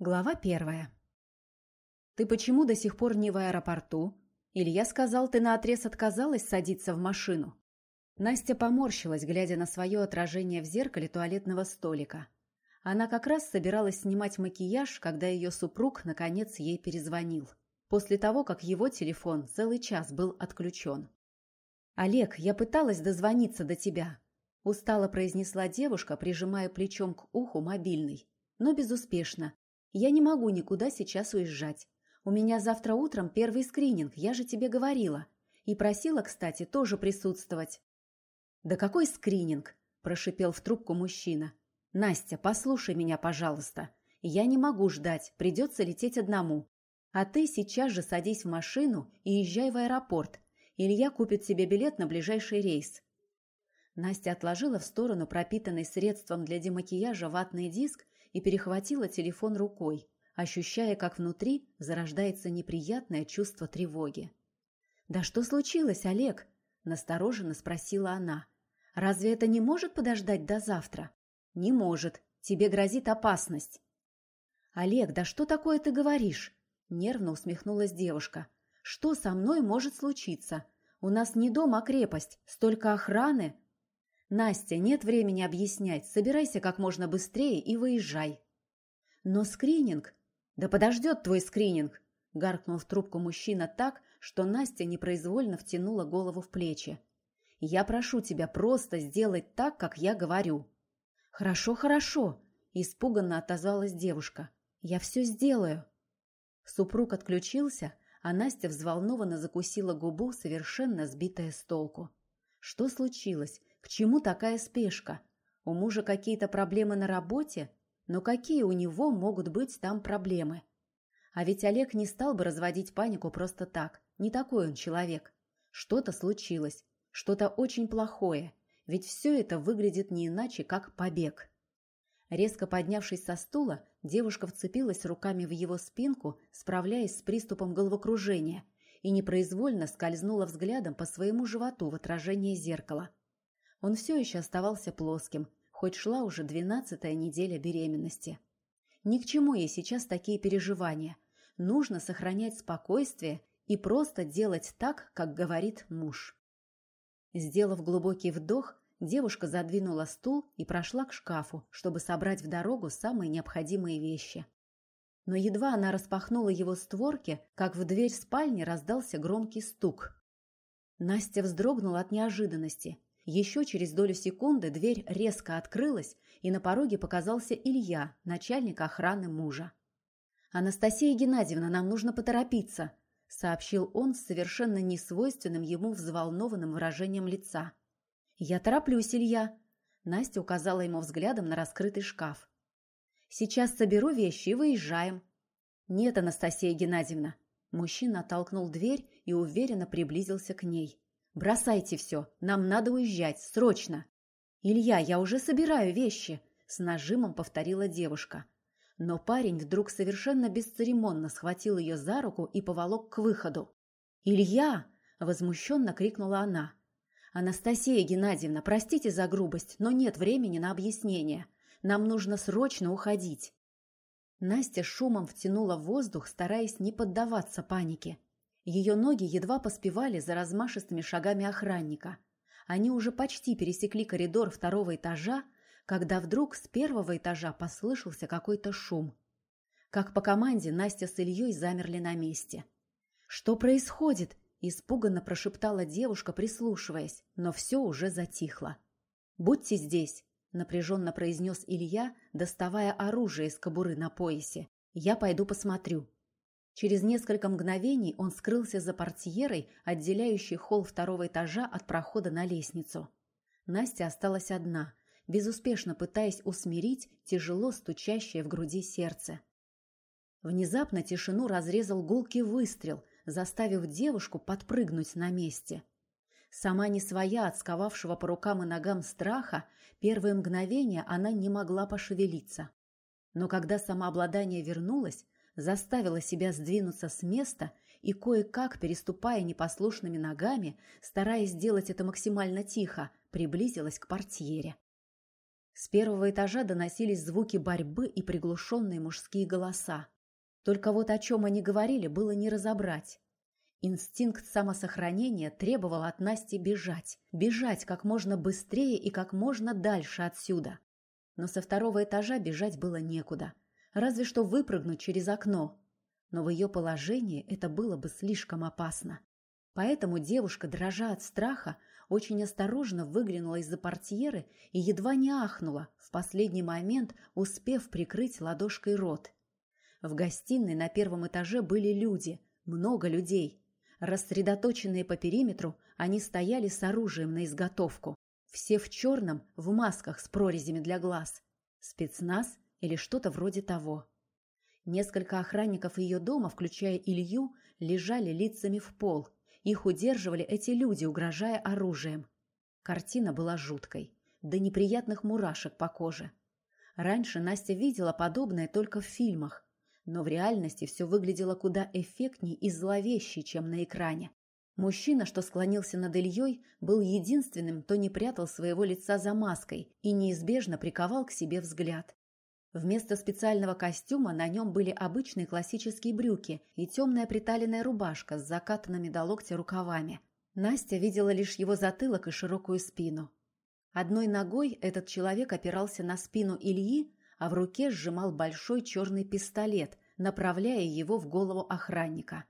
Глава первая. «Ты почему до сих пор не в аэропорту? Илья сказал, ты наотрез отказалась садиться в машину». Настя поморщилась, глядя на свое отражение в зеркале туалетного столика. Она как раз собиралась снимать макияж, когда ее супруг, наконец, ей перезвонил. После того, как его телефон целый час был отключен. «Олег, я пыталась дозвониться до тебя», – устало произнесла девушка, прижимая плечом к уху мобильный. «Но безуспешно. Я не могу никуда сейчас уезжать. У меня завтра утром первый скрининг, я же тебе говорила. И просила, кстати, тоже присутствовать. «Да какой скрининг?» – прошипел в трубку мужчина. «Настя, послушай меня, пожалуйста. Я не могу ждать, придется лететь одному. А ты сейчас же садись в машину и езжай в аэропорт. Илья купит себе билет на ближайший рейс». Настя отложила в сторону пропитанный средством для демакияжа ватный диск и перехватила телефон рукой, ощущая, как внутри зарождается неприятное чувство тревоги. «Да что случилось, Олег?» – настороженно спросила она. «Разве это не может подождать до завтра?» «Не может. Тебе грозит опасность». «Олег, да что такое ты говоришь?» – нервно усмехнулась девушка. «Что со мной может случиться? У нас не дом, а крепость. Столько охраны. «Настя, нет времени объяснять. Собирайся как можно быстрее и выезжай». «Но скрининг...» «Да подождет твой скрининг!» Гаркнул в трубку мужчина так, что Настя непроизвольно втянула голову в плечи. «Я прошу тебя просто сделать так, как я говорю». «Хорошо, хорошо», – испуганно отозвалась девушка. «Я все сделаю». Супруг отключился, а Настя взволнованно закусила губу, совершенно сбитая с толку. Что случилось? К чему такая спешка? У мужа какие-то проблемы на работе? Но какие у него могут быть там проблемы? А ведь Олег не стал бы разводить панику просто так. Не такой он человек. Что-то случилось. Что-то очень плохое. Ведь все это выглядит не иначе, как побег. Резко поднявшись со стула, девушка вцепилась руками в его спинку, справляясь с приступом головокружения, и непроизвольно скользнула взглядом по своему животу в отражение зеркала. Он все еще оставался плоским, хоть шла уже двенадцатая неделя беременности. Ни к чему ей сейчас такие переживания. Нужно сохранять спокойствие и просто делать так, как говорит муж. Сделав глубокий вдох, девушка задвинула стул и прошла к шкафу, чтобы собрать в дорогу самые необходимые вещи. Но едва она распахнула его створки, как в дверь спальни раздался громкий стук. Настя вздрогнула от неожиданности еще через долю секунды дверь резко открылась, и на пороге показался Илья, начальник охраны мужа. «Анастасия Геннадьевна, нам нужно поторопиться», — сообщил он с совершенно несвойственным ему взволнованным выражением лица. «Я тороплюсь, Илья», — Настя указала ему взглядом на раскрытый шкаф. «Сейчас соберу вещи и выезжаем». «Нет, Анастасия Геннадьевна». Мужчина оттолкнул дверь и уверенно приблизился к ней. «Бросайте все, нам надо уезжать, срочно!» «Илья, я уже собираю вещи!» – с нажимом повторила девушка. Но парень вдруг совершенно бесцеремонно схватил ее за руку и поволок к выходу. «Илья!» – возмущенно крикнула она. «Анастасия Геннадьевна, простите за грубость, но нет времени на объяснение. Нам нужно срочно уходить». Настя шумом втянула воздух, стараясь не поддаваться панике. Ее ноги едва поспевали за размашистыми шагами охранника. Они уже почти пересекли коридор второго этажа, когда вдруг с первого этажа послышался какой-то шум. Как по команде Настя с Ильей замерли на месте. «Что происходит?» – испуганно прошептала девушка, прислушиваясь, но все уже затихло. «Будьте здесь», – напряженно произнес Илья, доставая оружие из кобуры на поясе. «Я пойду посмотрю». Через несколько мгновений он скрылся за портьерой, отделяющей холл второго этажа от прохода на лестницу. Настя осталась одна, безуспешно пытаясь усмирить тяжело стучащее в груди сердце. Внезапно тишину разрезал гулкий выстрел, заставив девушку подпрыгнуть на месте. Сама не своя от по рукам и ногам страха, первые мгновения она не могла пошевелиться. Но когда самообладание вернулось, заставила себя сдвинуться с места и кое-как, переступая непослушными ногами, стараясь сделать это максимально тихо, приблизилась к портьере. С первого этажа доносились звуки борьбы и приглушенные мужские голоса. Только вот о чем они говорили, было не разобрать. Инстинкт самосохранения требовал от Насти бежать. Бежать как можно быстрее и как можно дальше отсюда. Но со второго этажа бежать было некуда. Разве что выпрыгнуть через окно. Но в ее положении это было бы слишком опасно. Поэтому девушка, дрожа от страха, очень осторожно выглянула из-за портьеры и едва не ахнула, в последний момент успев прикрыть ладошкой рот. В гостиной на первом этаже были люди, много людей. Рассредоточенные по периметру, они стояли с оружием на изготовку. Все в черном, в масках с прорезями для глаз. Спецназ или что-то вроде того. Несколько охранников ее дома, включая Илью, лежали лицами в пол. Их удерживали эти люди, угрожая оружием. Картина была жуткой, до неприятных мурашек по коже. Раньше Настя видела подобное только в фильмах, но в реальности все выглядело куда эффектнее и зловеще, чем на экране. Мужчина, что склонился над Ильей, был единственным, кто не прятал своего лица за маской и неизбежно приковал к себе взгляд. Вместо специального костюма на нем были обычные классические брюки и темная приталенная рубашка с закатанными до локтя рукавами. Настя видела лишь его затылок и широкую спину. Одной ногой этот человек опирался на спину Ильи, а в руке сжимал большой черный пистолет, направляя его в голову охранника.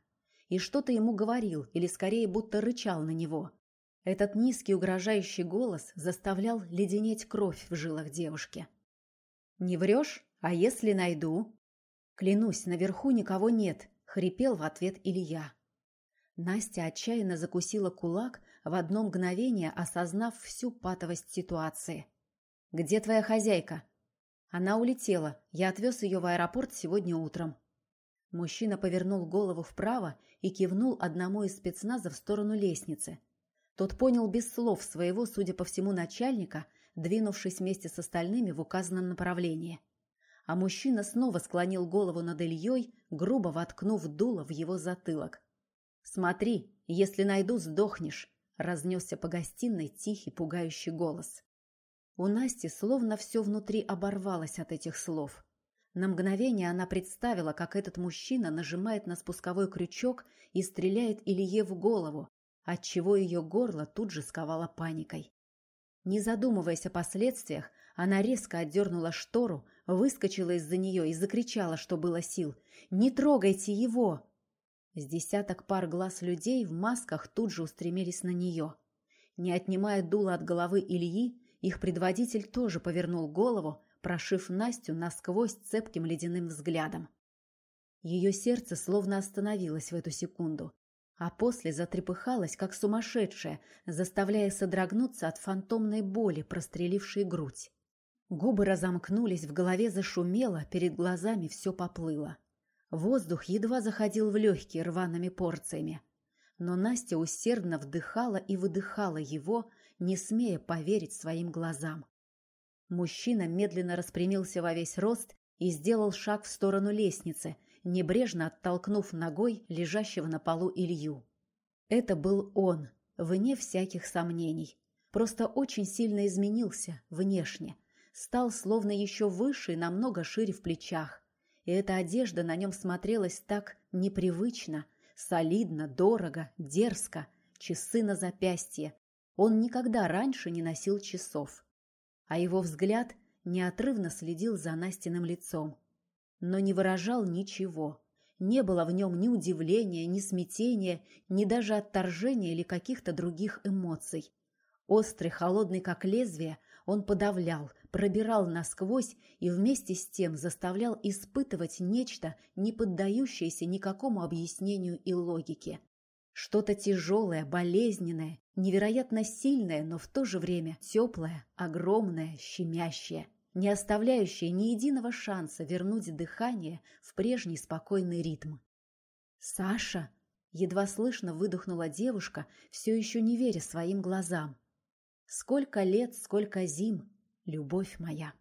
И что-то ему говорил, или скорее будто рычал на него. Этот низкий угрожающий голос заставлял леденеть кровь в жилах девушки. «Не врешь? А если найду?» «Клянусь, наверху никого нет», — хрипел в ответ Илья. Настя отчаянно закусила кулак, в одно мгновение осознав всю патовость ситуации. «Где твоя хозяйка?» «Она улетела. Я отвез ее в аэропорт сегодня утром». Мужчина повернул голову вправо и кивнул одному из спецназа в сторону лестницы. Тот понял без слов своего, судя по всему, начальника двинувшись вместе с остальными в указанном направлении. А мужчина снова склонил голову над Ильей, грубо воткнув дуло в его затылок. «Смотри, если найду, сдохнешь!» — разнесся по гостиной тихий, пугающий голос. У Насти словно все внутри оборвалось от этих слов. На мгновение она представила, как этот мужчина нажимает на спусковой крючок и стреляет Илье в голову, отчего ее горло тут же сковало паникой. Не задумываясь о последствиях, она резко отдернула штору, выскочила из-за нее и закричала, что было сил. «Не трогайте его!» С десяток пар глаз людей в масках тут же устремились на нее. Не отнимая дула от головы Ильи, их предводитель тоже повернул голову, прошив Настю насквозь цепким ледяным взглядом. Ее сердце словно остановилось в эту секунду а после затрепыхалась, как сумасшедшая, заставляя содрогнуться от фантомной боли, прострелившей грудь. Губы разомкнулись, в голове зашумело, перед глазами все поплыло. Воздух едва заходил в легкие рваными порциями. Но Настя усердно вдыхала и выдыхала его, не смея поверить своим глазам. Мужчина медленно распрямился во весь рост и сделал шаг в сторону лестницы, небрежно оттолкнув ногой лежащего на полу Илью. Это был он, вне всяких сомнений. Просто очень сильно изменился внешне. Стал словно еще выше и намного шире в плечах. И эта одежда на нем смотрелась так непривычно, солидно, дорого, дерзко. Часы на запястье. Он никогда раньше не носил часов. А его взгляд неотрывно следил за Настиным лицом но не выражал ничего. Не было в нем ни удивления, ни смятения, ни даже отторжения или каких-то других эмоций. Острый, холодный, как лезвие, он подавлял, пробирал насквозь и вместе с тем заставлял испытывать нечто, не поддающееся никакому объяснению и логике. Что-то тяжелое, болезненное, невероятно сильное, но в то же время теплое, огромное, щемящее не оставляющая ни единого шанса вернуть дыхание в прежний спокойный ритм. «Саша!» — едва слышно выдохнула девушка, все еще не веря своим глазам. «Сколько лет, сколько зим, любовь моя!»